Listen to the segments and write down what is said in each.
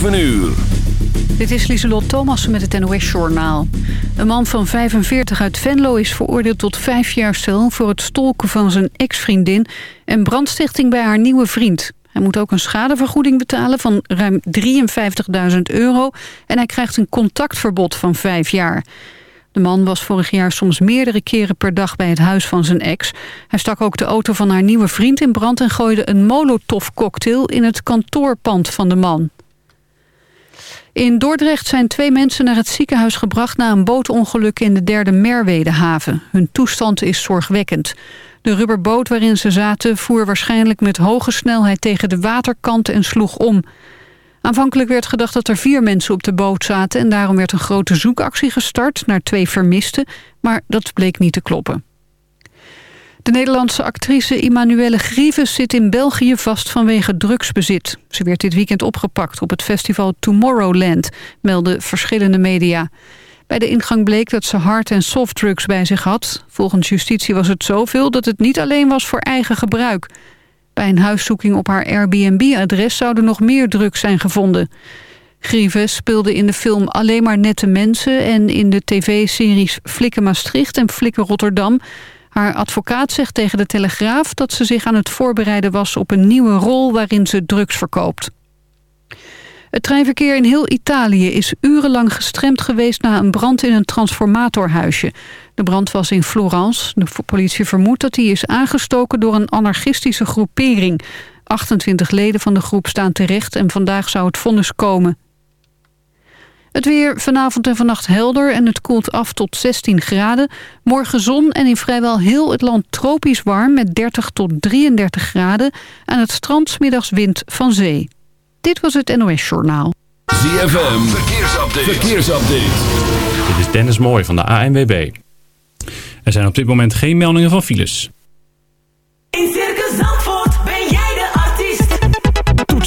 7 uur. Dit is Lieselot Thomas met het NOS-journaal. Een man van 45 uit Venlo is veroordeeld tot vijf jaar cel... voor het stolken van zijn ex-vriendin... en brandstichting bij haar nieuwe vriend. Hij moet ook een schadevergoeding betalen van ruim 53.000 euro... en hij krijgt een contactverbod van vijf jaar. De man was vorig jaar soms meerdere keren per dag bij het huis van zijn ex. Hij stak ook de auto van haar nieuwe vriend in brand... en gooide een molotov-cocktail in het kantoorpand van de man. In Dordrecht zijn twee mensen naar het ziekenhuis gebracht... na een bootongeluk in de derde Merwedehaven. Hun toestand is zorgwekkend. De rubberboot waarin ze zaten voer waarschijnlijk met hoge snelheid... tegen de waterkant en sloeg om. Aanvankelijk werd gedacht dat er vier mensen op de boot zaten... en daarom werd een grote zoekactie gestart naar twee vermisten... maar dat bleek niet te kloppen. De Nederlandse actrice Immanuelle Grieves zit in België vast vanwege drugsbezit. Ze werd dit weekend opgepakt op het festival Tomorrowland, melden verschillende media. Bij de ingang bleek dat ze hard- en softdrugs bij zich had. Volgens justitie was het zoveel dat het niet alleen was voor eigen gebruik. Bij een huiszoeking op haar Airbnb-adres zouden nog meer drugs zijn gevonden. Grieves speelde in de film Alleen maar nette mensen... en in de tv-series Flikken Maastricht en Flikken Rotterdam... Haar advocaat zegt tegen de Telegraaf dat ze zich aan het voorbereiden was op een nieuwe rol waarin ze drugs verkoopt. Het treinverkeer in heel Italië is urenlang gestremd geweest na een brand in een transformatorhuisje. De brand was in Florence. De politie vermoedt dat die is aangestoken door een anarchistische groepering. 28 leden van de groep staan terecht en vandaag zou het vonnis komen. Het weer vanavond en vannacht helder en het koelt af tot 16 graden. Morgen zon en in vrijwel heel het land tropisch warm met 30 tot 33 graden. Aan het strand middags wind van zee. Dit was het NOS Journaal. ZFM, verkeersupdate. verkeersupdate. Dit is Dennis Mooij van de ANWB. Er zijn op dit moment geen meldingen van files.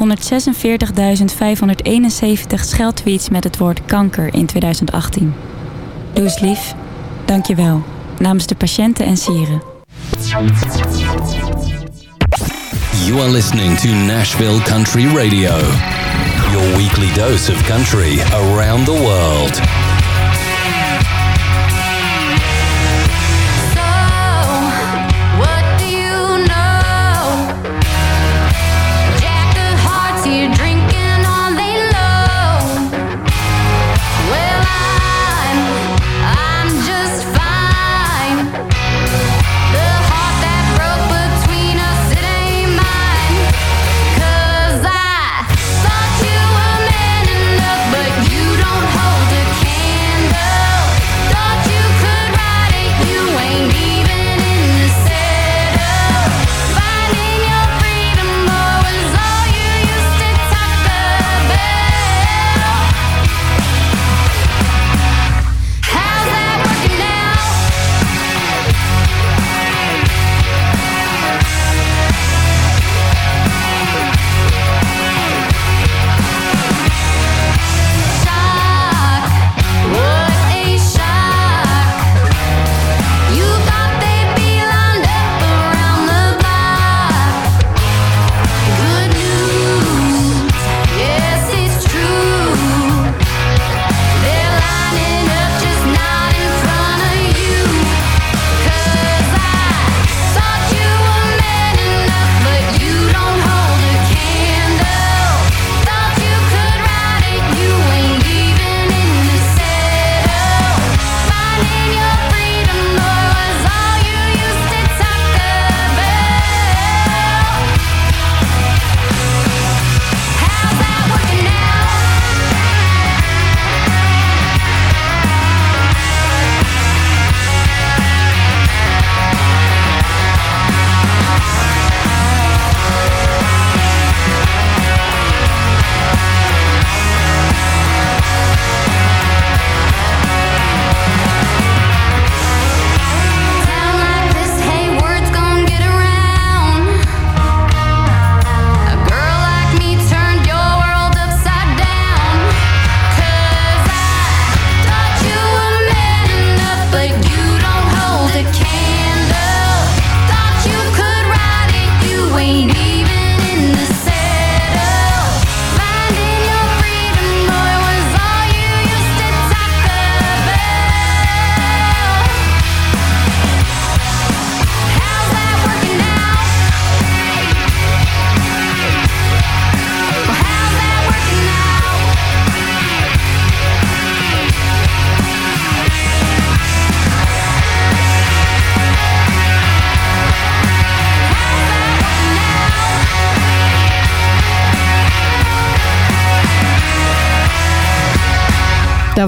146.571 scheldtweets met het woord kanker in 2018. Doe eens lief. Dank je wel. Namens de patiënten en sieren. You are listening to Nashville Country Radio. Your weekly dose of country around the world.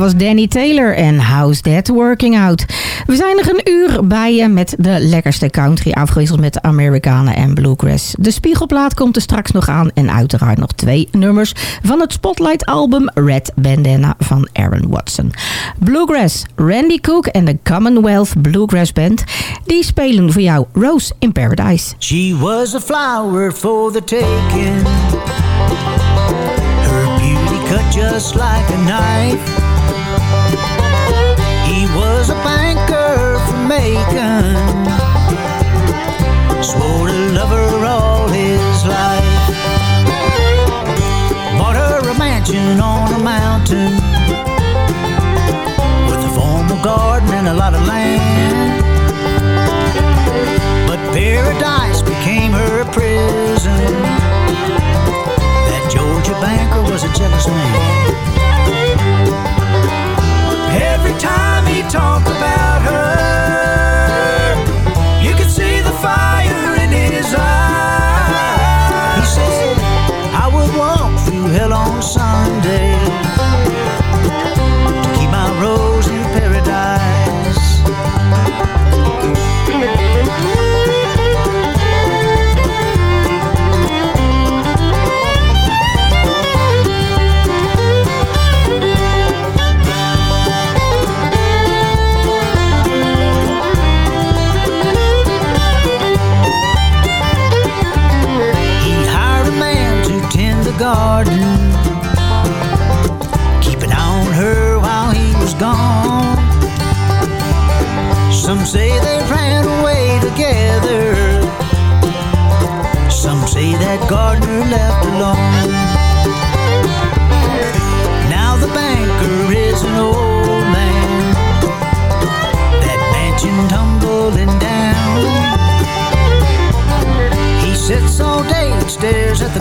Was Danny Taylor en How's That Working Out. We zijn nog een uur bij je met de lekkerste country afgewisseld met Amerikanen en Bluegrass. De Spiegelplaat komt er straks nog aan en uiteraard nog twee nummers van het Spotlight album Red Bandana van Aaron Watson. Bluegrass, Randy Cook en de Commonwealth Bluegrass Band, die spelen voor jou Rose in Paradise. She was a flower for the taking. Her beauty cut just like a knife. He was a banker from Macon. Swore to love her all his life. Bought her a mansion on a mountain with a formal garden and a lot of land. But paradise became her prison. That Georgia banker was a jealous man. Time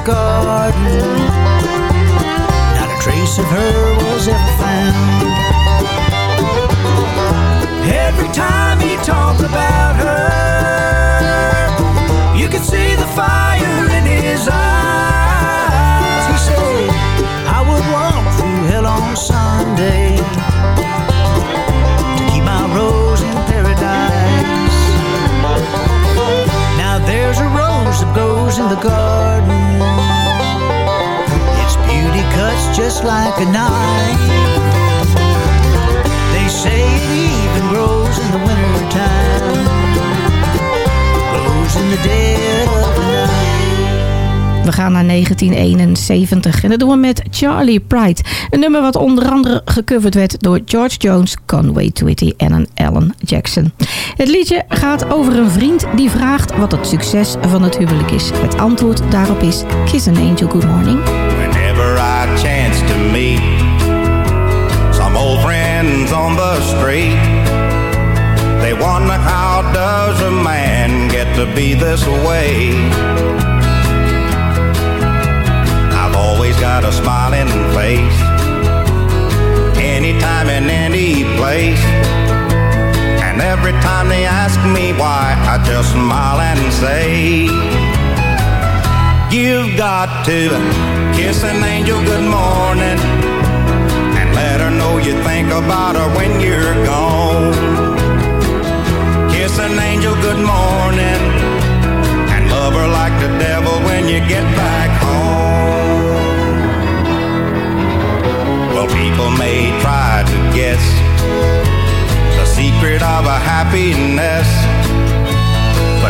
garden. Like a. They say even in the in the of night. We gaan naar 1971 en dat doen we met Charlie Pride. Een nummer wat onder andere gecoverd werd door George Jones, Conway Twitty en een Alan Jackson. Het liedje gaat over een vriend die vraagt wat het succes van het huwelijk is. Het antwoord daarop is Kiss an Angel Good Morning. Chance to meet some old friends on the street, they wonder how does a man get to be this way? I've always got a smiling face, anytime and any place. And every time they ask me why, I just smile and say, You've got to kiss an angel good morning and let her know you think about her when you're gone. Kiss an angel good morning and love her like the devil when you get back home. Well, people may try to guess the secret of a happiness.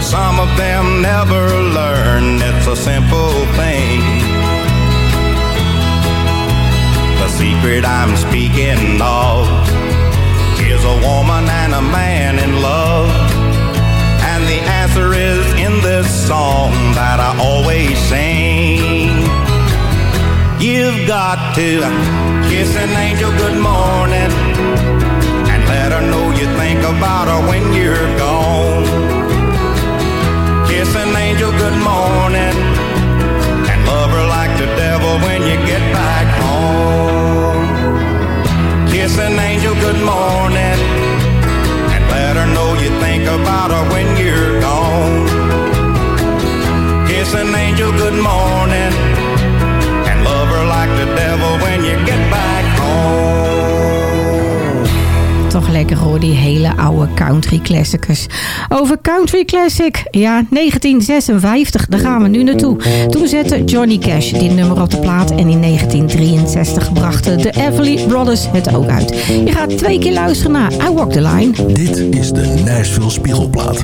But some of them never learn it's a simple thing. The secret I'm speaking of is a woman and a man in love. And the answer is in this song that I always sing. You've got to kiss an angel good morning and let her know you think about her when you're gone. Kiss an angel good morning and love her like the devil when you get back home. Kiss an angel good morning and let her know you think about her when you're gone. Kiss an angel good morning lekker hoor, die hele oude country classicus. Over country classic, ja, 1956, daar gaan we nu naartoe. Toen zette Johnny Cash dit nummer op de plaat en in 1963 brachten de Everly Brothers het ook uit. Je gaat twee keer luisteren naar I Walk the Line. Dit is de Nashville Spiegelplaat.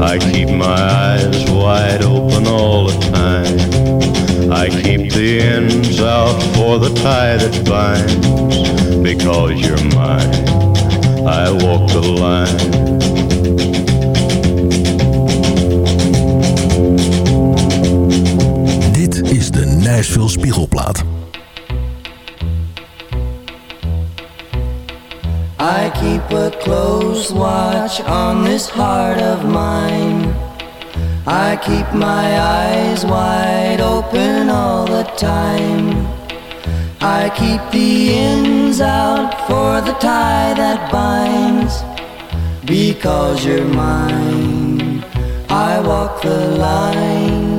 I keep my eyes wide open all the time. I keep the ends out for the tie that binds. Because you're mine, I walk the line. Dit is de Nashville Spiegelplaat. Close watch on this heart of mine. I keep my eyes wide open all the time. I keep the ends out for the tie that binds. Because you're mine, I walk the line.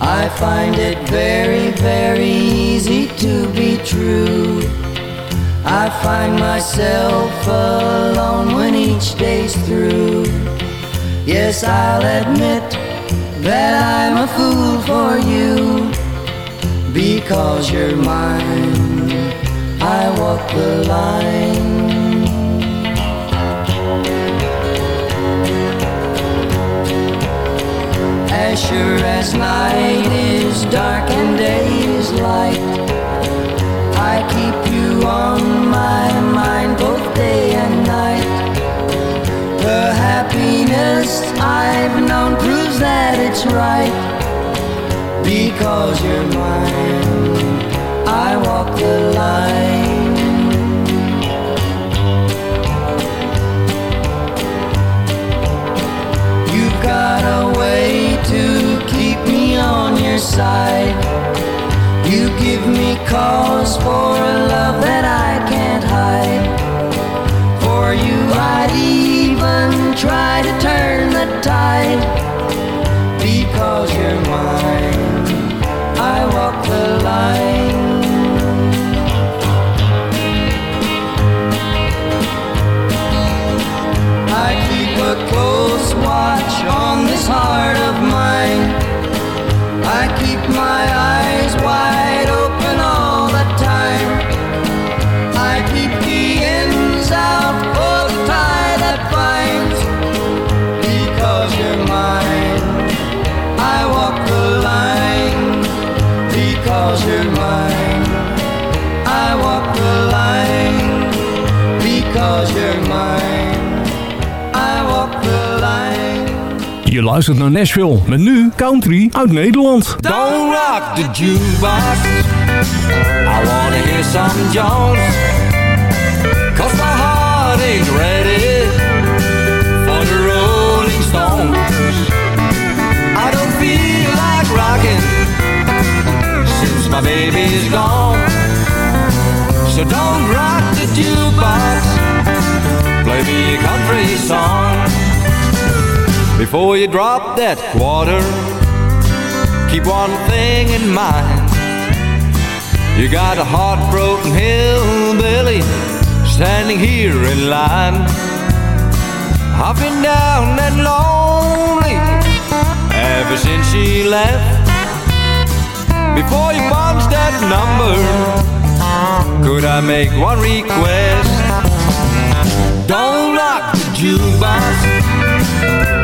I find it very, very easy to be true. I find myself alone when each day's through. Yes, I'll admit that I'm a fool for you. Because you're mine, I walk the line. As sure as night is dark and day is light, I keep you on my mind both day and night. The happiness I've known proves that it's right. Because you're mine, I walk the line. You've got a on your side. You give me cause for a love that I can't hide. For you, I'd luistert naar Nashville met nu country uit Nederland. Don't rock the jukebox. I wanna hear some Jones. Cause my heart ain't ready for the Rolling Stones. I don't feel like rocking since my baby's gone. So don't rock the jukebox. Play me a country song. Before you drop that quarter, keep one thing in mind. You got a heartbroken hillbilly standing here in line. I've been down and lonely ever since she left. Before you punch that number, could I make one request? Don't rock the jukebox.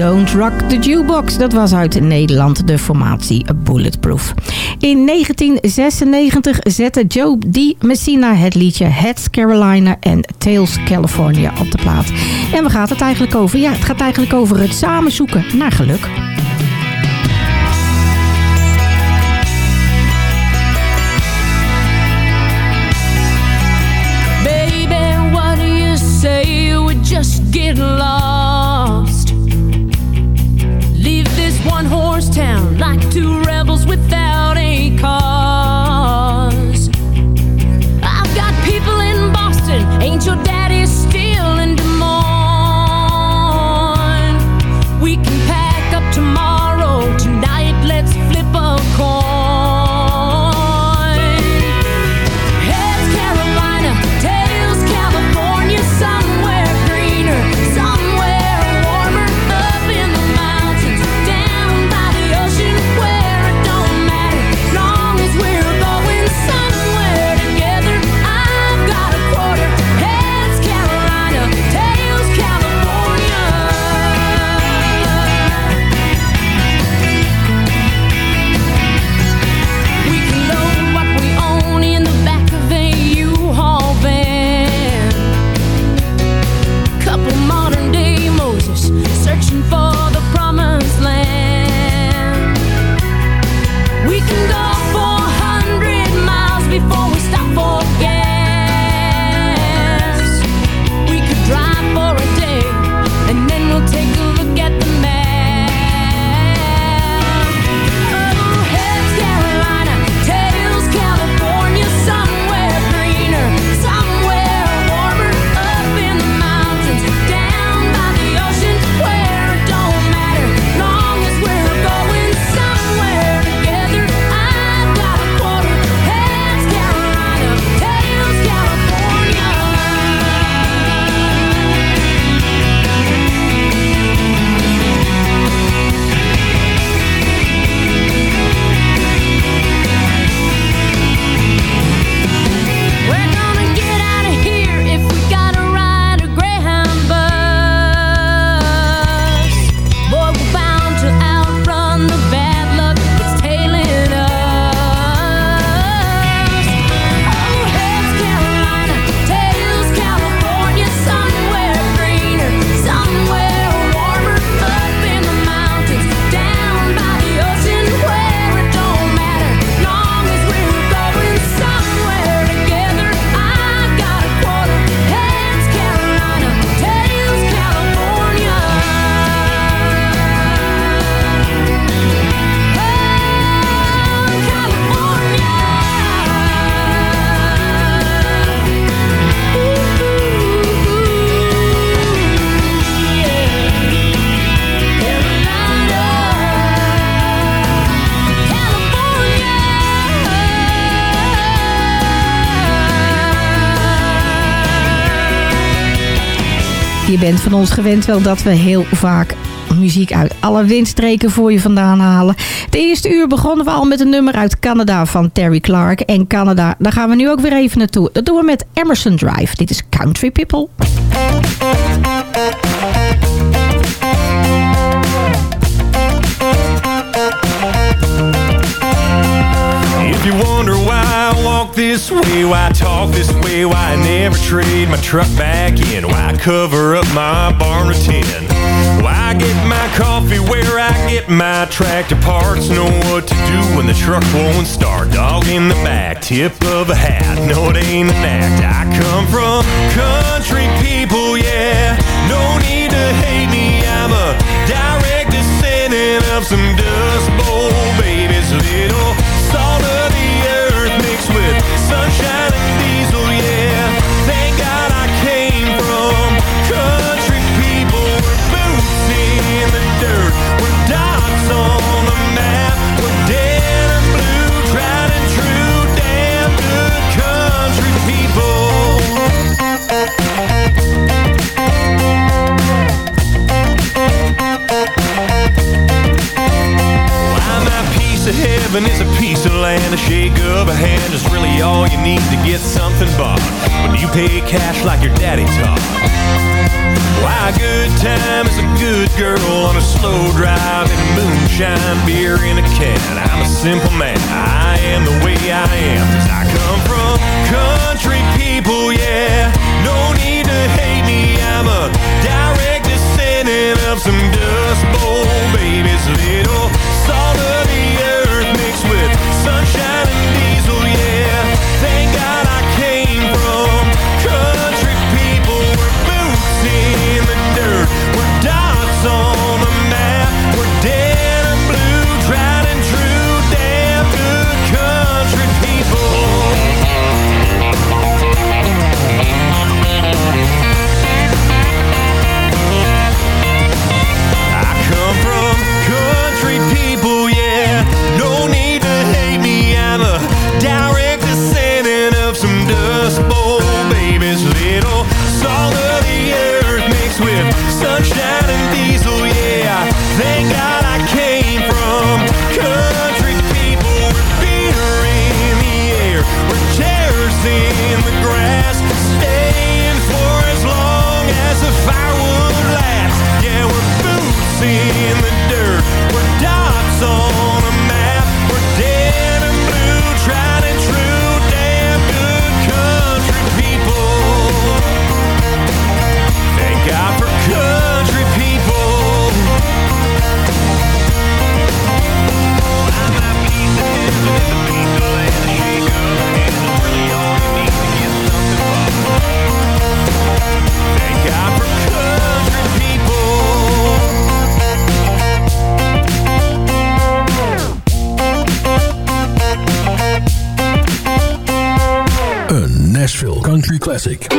Don't Rock the Jukebox. Dat was uit Nederland de formatie Bulletproof. In 1996 zette Joe D. Messina het liedje Heads Carolina en Tails California op de plaat. En waar gaat het eigenlijk over? Ja, het gaat eigenlijk over het samenzoeken naar geluk. Bent van ons gewend wel dat we heel vaak muziek uit alle windstreken voor je vandaan halen. De eerste uur begonnen we al met een nummer uit Canada van Terry Clark. En Canada, daar gaan we nu ook weer even naartoe. Dat doen we met Emerson Drive. Dit is Country People. If you walk this way, why talk this way, why I never trade my truck back in, why cover up my barn with tin, why get my coffee where I get my tractor parts, know what to do when the truck won't start. Dog in the back, tip of a hat, no it ain't an act. I come from country people, yeah. No need to hate me, I'm a direct descendant of some dust bowl of heaven is a piece of land, a shake of a hand is really all you need to get something bought. When you pay cash like your daddy taught. Why a good time is a good girl on a slow drive in moonshine beer in a can. I'm a simple man, I am the way I am, cause I come from country people, yeah. No need to hate me, I'm a direct descendant of some dust bowl babies, little Classic.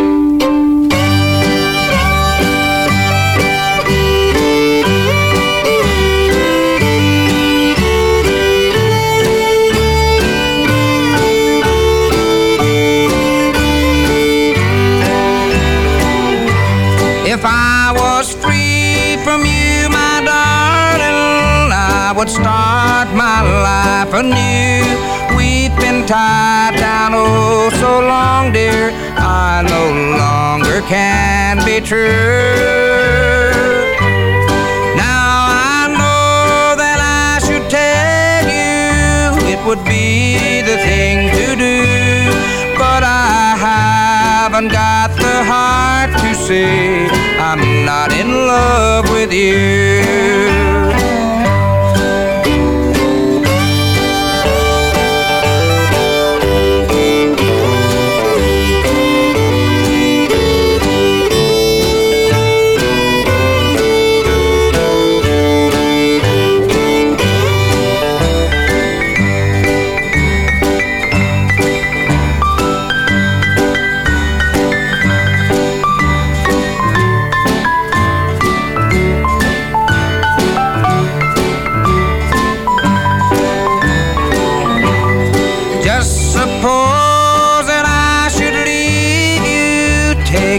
Haven't got the heart to say I'm not in love with you.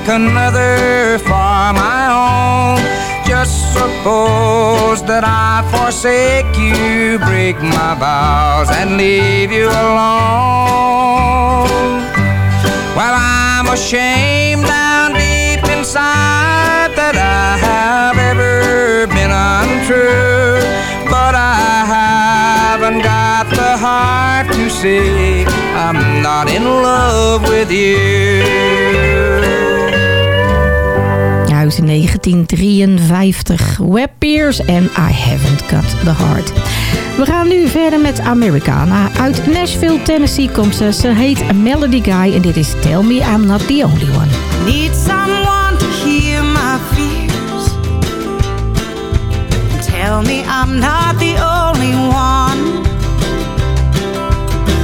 Take another farm my own. Just suppose that I forsake you, break my vows, and leave you alone. Well, I'm ashamed down deep inside that I have ever been untrue, but I haven't got the heart to say I'm not in love with you. Huis in 1953. Web Pierce en I Haven't Got The Heart. We gaan nu verder met Americana. Uit Nashville, Tennessee komt ze. Ze heet Melody Guy en dit is Tell Me I'm Not The Only One. Need someone to hear my fears. Tell me I'm not the only one.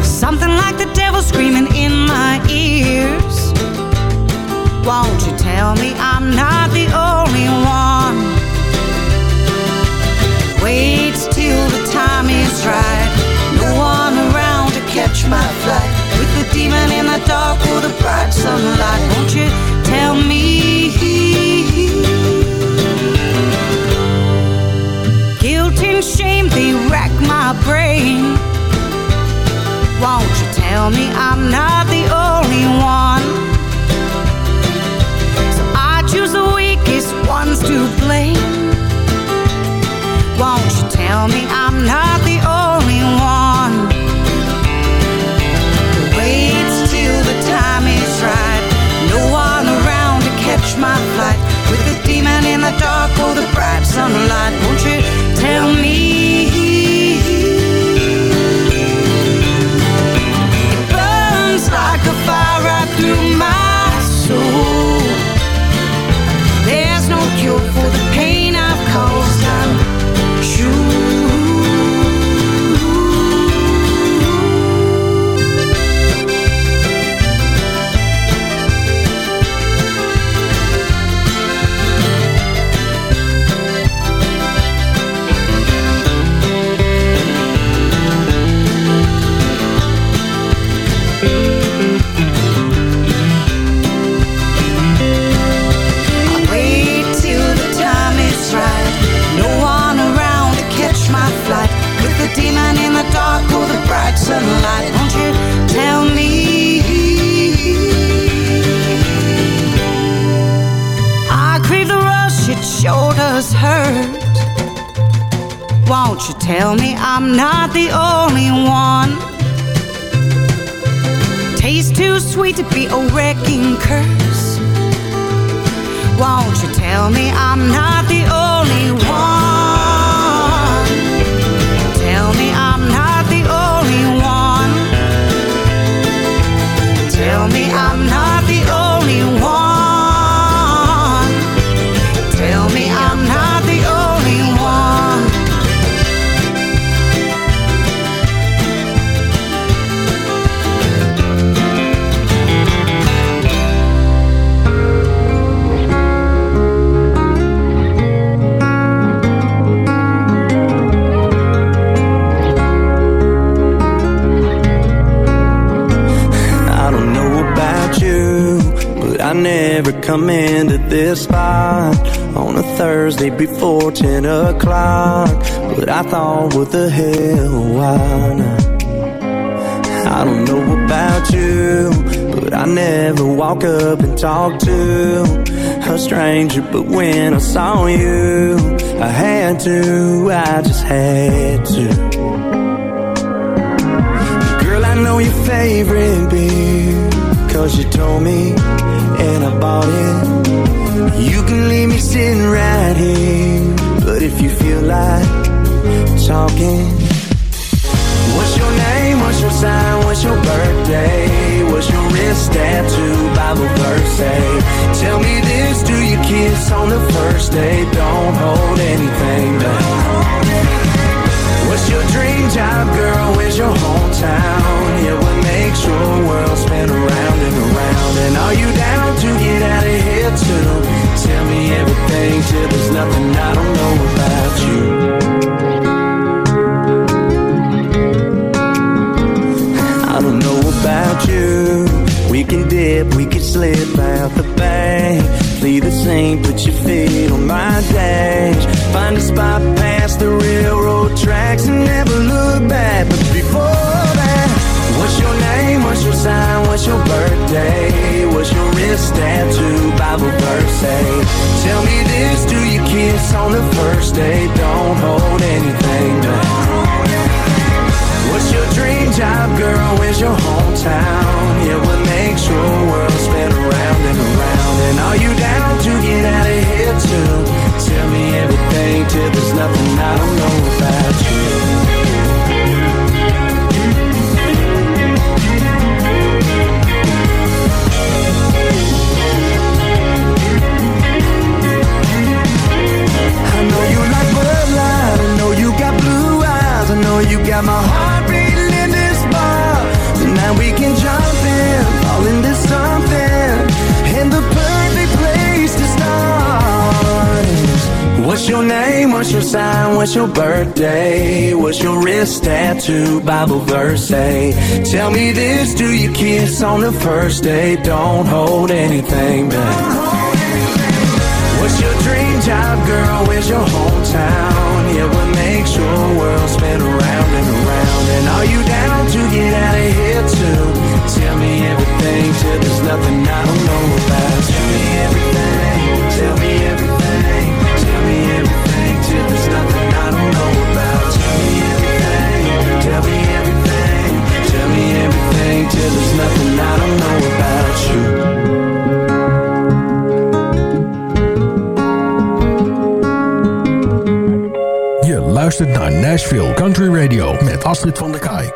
Something like the devil screaming Won't you tell me I'm not the only one? Wait till the time is right. No one around to catch my flight. With the demon in the dark or the bright sunlight. Won't you tell me? Guilt and shame, they rack my brain. Won't you tell me I'm not the only one? Won't you tell me I'm not the only one? Till the time is right. No one around to catch my flight. With the demon in the dark or the bright sunlight. Won't you Won't you tell me I'm not the only one? Tastes too sweet to be a wrecking curse. Won't you tell me I'm not the only one? Come into this spot on a Thursday before 10 o'clock. But I thought, what the hell, why not? I don't know about you, but I never walk up and talk to a stranger. But when I saw you, I had to, I just had to. Girl, I know your favorite. Cause you told me, and I bought it. You can leave me sitting right here. But if you feel like talking, what's your name? What's your sign? What's your birthday? What's your wrist tattoo? Bible verse say. Tell me this, do you kiss on the first date? Don't hold anything back. Job, girl? Where's your hometown? Yeah, what makes your world spin around and around? And are you down to get out of here too? Tell me everything till there's nothing I don't know nothing I don't know about you. What's your name? What's your sign? What's your birthday? What's your wrist tattoo? Bible verse say. Tell me this: Do you kiss on the first date? Don't hold anything back. What's your dream job, girl? Where's your hometown? Yeah, what makes your world spin around and around? And are you down to get out of here too? Tell me everything till there's nothing I don't know about. Till there's nothing I don't know about you. Je luistert naar Nashville Country Radio met Astrid van der Kaai.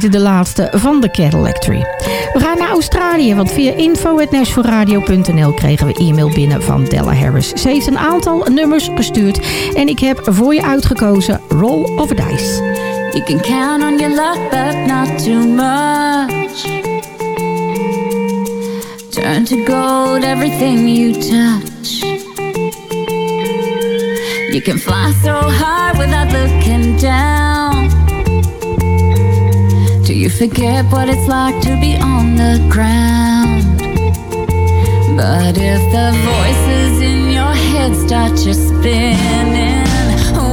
De laatste van de Cadillac Tree. We gaan naar Australië, want via info.nashvilleradio.nl kregen we e-mail binnen van Della Harris. Ze heeft een aantal nummers gestuurd en ik heb voor je uitgekozen Roll of Dice. You can count on your luck, but not too much. Turn to gold everything you touch. You can fly so high without looking down. You forget what it's like to be on the ground? But if the voices in your head start just spinning,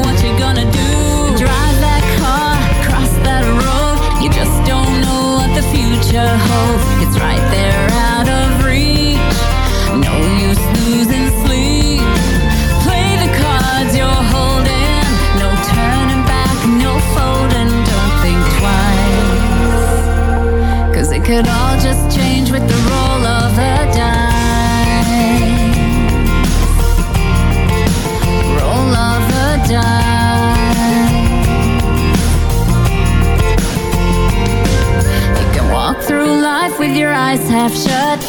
what you gonna do? Drive that car, cross that road. You just don't know what the future holds. It's right there could all just change with the roll of a dime Roll of a dime You can walk through life with your eyes half shut.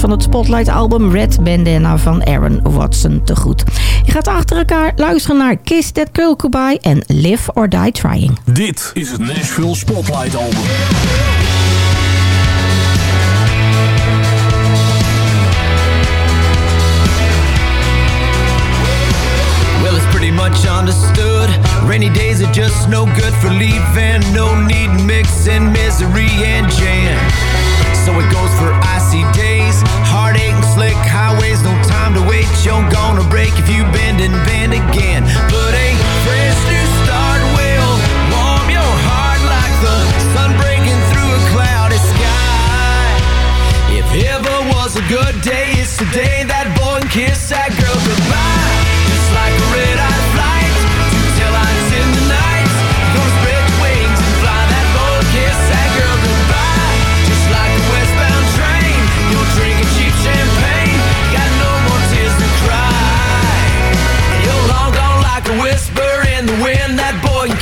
van het Spotlight-album Red Bandana van Aaron Watson te goed. Je gaat achter elkaar luisteren naar Kiss That Girl Goodbye en Live or Die Trying. Dit is het Nashville Spotlight-album. Well, it's pretty much understood. Rainy days are just no good for leaving. No need mixing misery and jam. So it goes for ice. glossy days. Heartache and slick highways, no time to wait. You're gonna break if you bend and bend again. But a fresh new start will warm your heart like the sun breaking through a cloudy sky. If ever was a good day, it's today that boy can kiss that girl goodbye.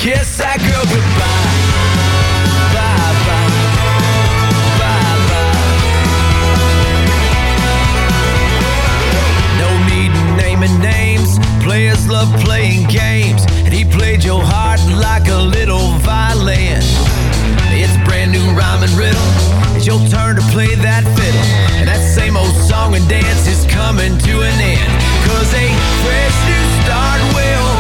kiss that girl goodbye. Bye bye. Bye bye. No need naming names. Players love playing games. And he played your heart like a little violin. It's brand new rhyme and riddle. It's your turn to play that fiddle. And that same old song and dance is coming to an end. Cause a fresh new start will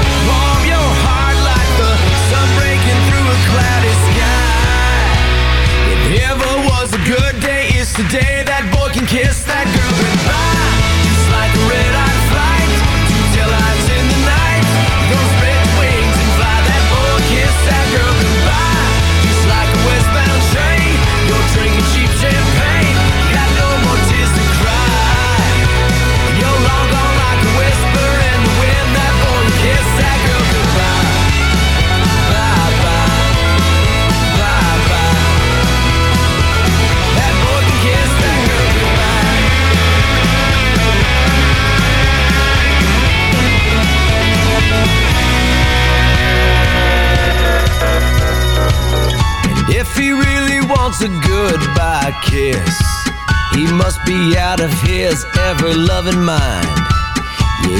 Today, that boy can kiss that girl goodbye. mind.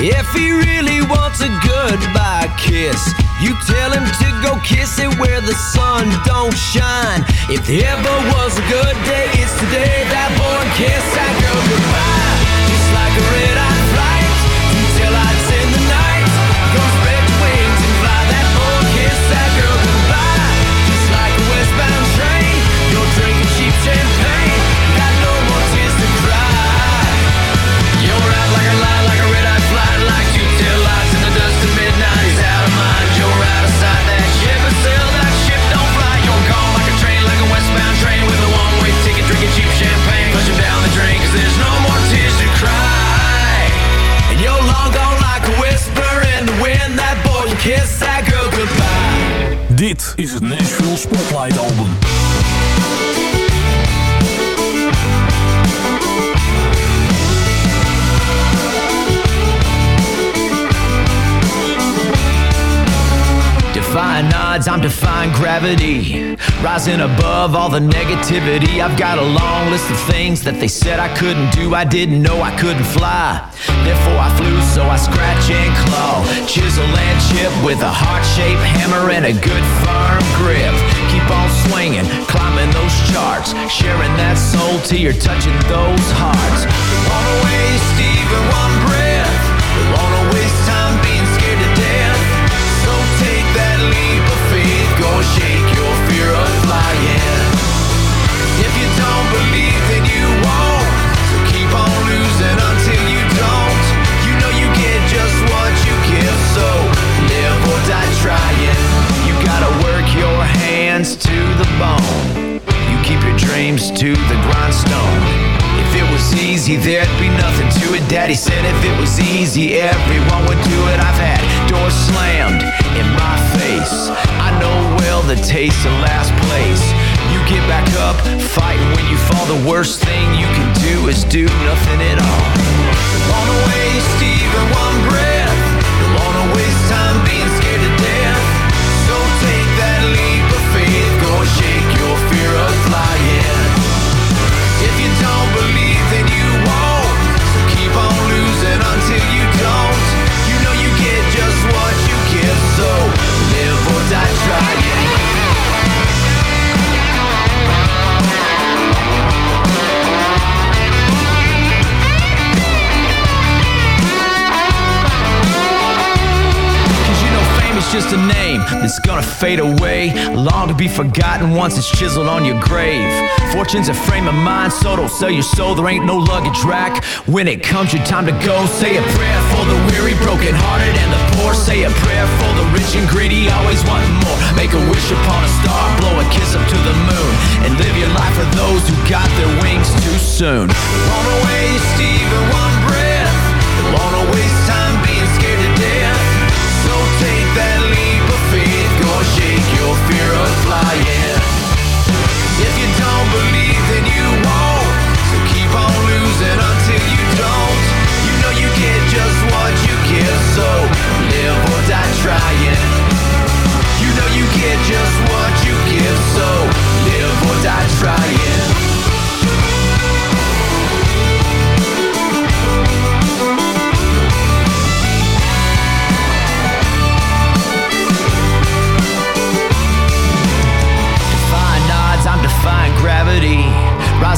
If he really wants a goodbye kiss, you tell him to go kiss it where the sun don't shine. If there ever was a good day, Dit is het Nashville Spotlight Album. Defying odds, I'm defying gravity. Rising above all the negativity. I've got a long list of things that they said I couldn't do. I didn't know I couldn't fly. Therefore, I flew, so I scratch and claw. Chisel and chip with a heart shaped hammer and a good firm grip. Keep on swinging, climbing those charts. Sharing that soul till you're touching those hearts. Don't wanna waste even one breath. To the bone. You keep your dreams to the grindstone. If it was easy, there'd be nothing to it. Daddy said if it was easy, everyone would do it. I've had doors slammed in my face. I know well the taste of last place. You get back up, fighting when you fall. The worst thing you can do is do nothing at all. Wanna waste even one breath. Wanna waste time being scared to just a name that's gonna fade away. Long to be forgotten once it's chiseled on your grave. Fortune's a frame of mind, so don't sell your soul. There ain't no luggage rack. When it comes your time to go, say a prayer for the weary, broken hearted, and the poor. Say a prayer for the rich and greedy, always wanting more. Make a wish upon a star, blow a kiss up to the moon, and live your life for those who got their wings too soon. Wanna waste even one breath? Wanna waste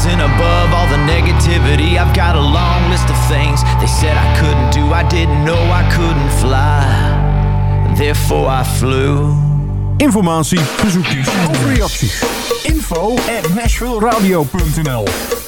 Rising above all the negativity. I've got a long list of things they said I couldn't do. I didn't know I couldn't fly. Therefore I flew. Informatie, verzoekjes of reacties. Info at nashvilleradio.nl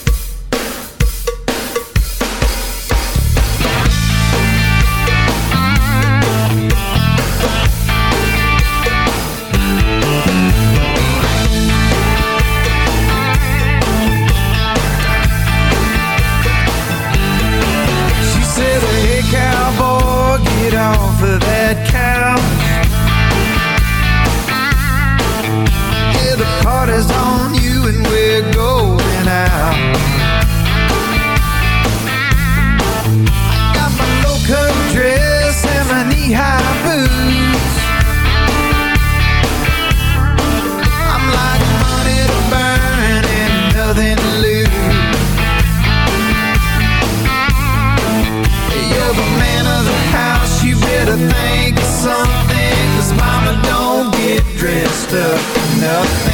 the house, you better think of something. Cause mama don't get dressed up for nothing.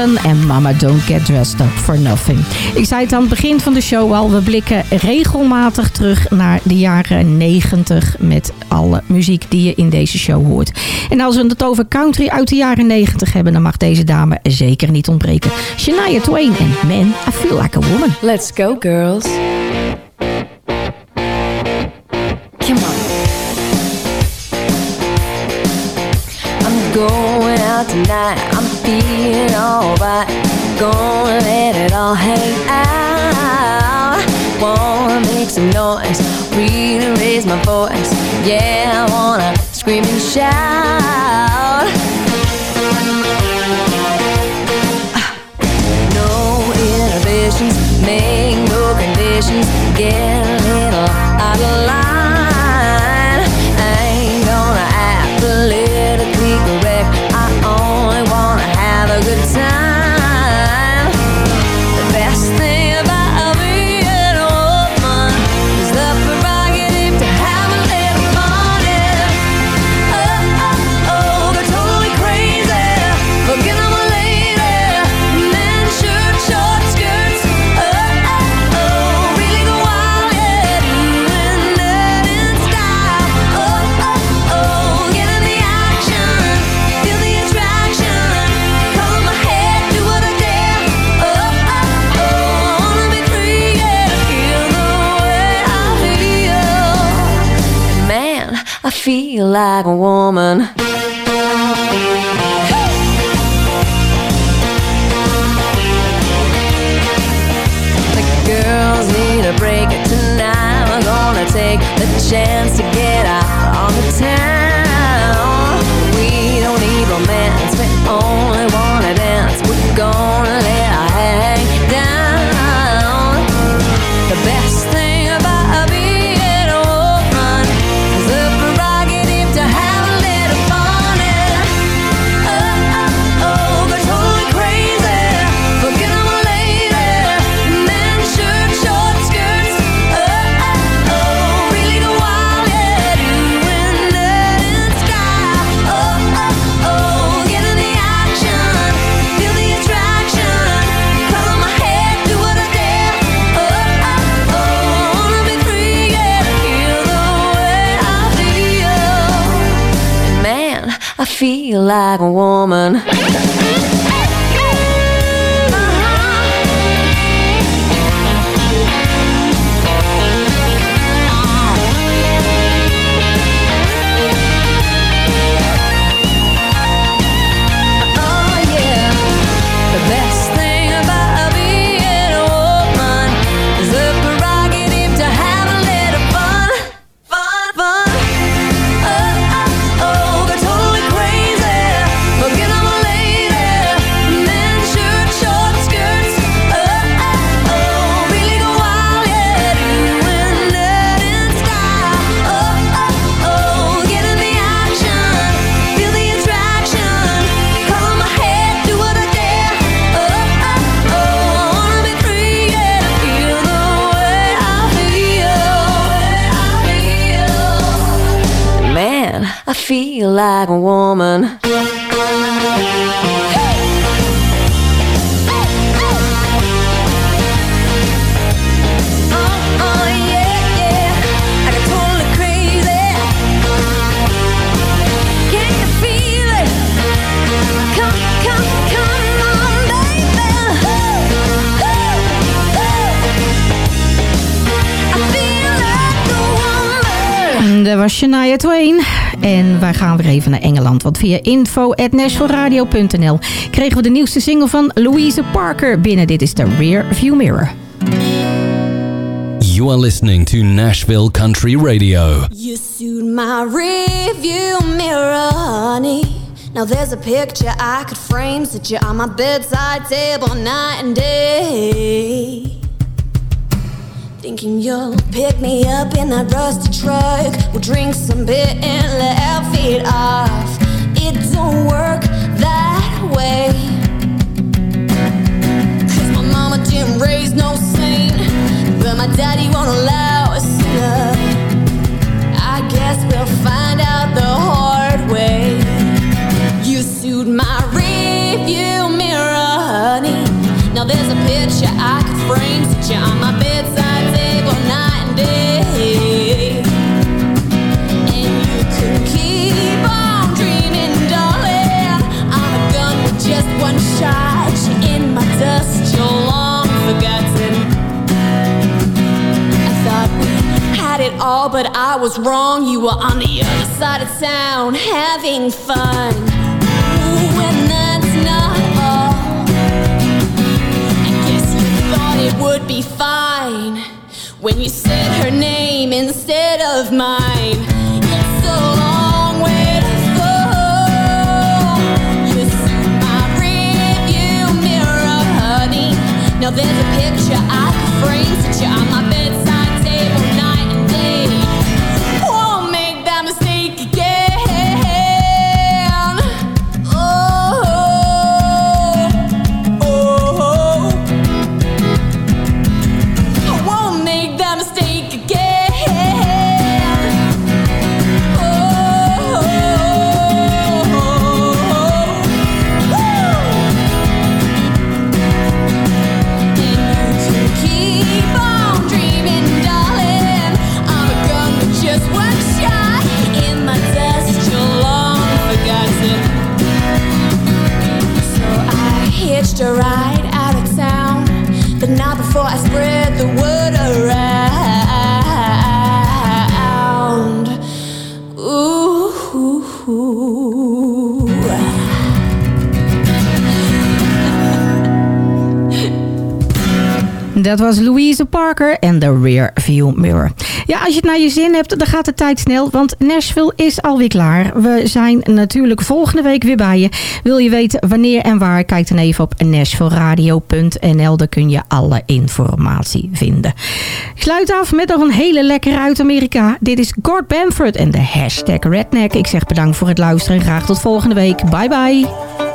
London en Mama Don't Get Dressed Up For Nothing. Ik zei het aan het begin van de show al, we blikken regelmatig terug naar de jaren 90 met alle muziek die je in deze show hoort. En als we het over country uit de jaren 90 hebben, dan mag deze dame zeker niet ontbreken. Shania Twain en Man, I Feel Like a Woman. Let's go girls. Come on. I'm going out tonight. I'm it all, but gonna let it all hang out. Wanna make some noise, really raise my voice. Yeah, I wanna scream and shout. No inhibitions, make no conditions, get a little out of line. like a woman. like a woman. Shania Twain. En wij gaan weer even naar Engeland. Want via info.nashvilleradio.nl kregen we de nieuwste single van Louise Parker binnen. Dit is de Rear View Mirror. You are listening to Nashville Country Radio. You suit my review mirror, honey. Now there's a picture I could frame, sit you on my bedside table night and day. Thinking you'll pick me up in that rusty truck. We'll drink some beer and let our feet off. It don't work that way. Cause my mama didn't raise no saint, but my daddy won't allow a sinner. I guess we'll find out the hard way. You suit my review mirror, honey. Now there's a picture I could frame, sit you it all, but I was wrong. You were on the other side of town having fun. Ooh, and that's not all. I guess you thought it would be fine when you said her name instead of mine. It's a long way to go. You suit my rearview mirror, honey. Now there's a picture I could frame, sit you on my bedside ride out of town, but not before I spread the word around. Ooh. Dat was Louise Parker en The Rear View Mirror. Ja, als je het naar je zin hebt, dan gaat de tijd snel. Want Nashville is alweer klaar. We zijn natuurlijk volgende week weer bij je. Wil je weten wanneer en waar? Kijk dan even op nashvilleradio.nl. Daar kun je alle informatie vinden. Ik sluit af met nog een hele lekkere uit Amerika. Dit is Gord Bamford en de hashtag Redneck. Ik zeg bedankt voor het luisteren en graag tot volgende week. Bye bye.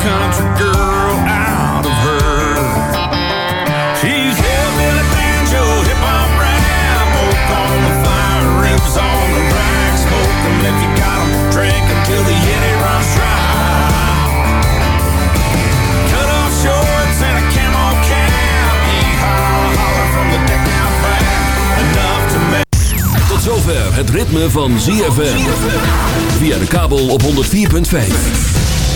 Country girl hip the shorts Tot zover het ritme van ZFM. Via de kabel op 104.5.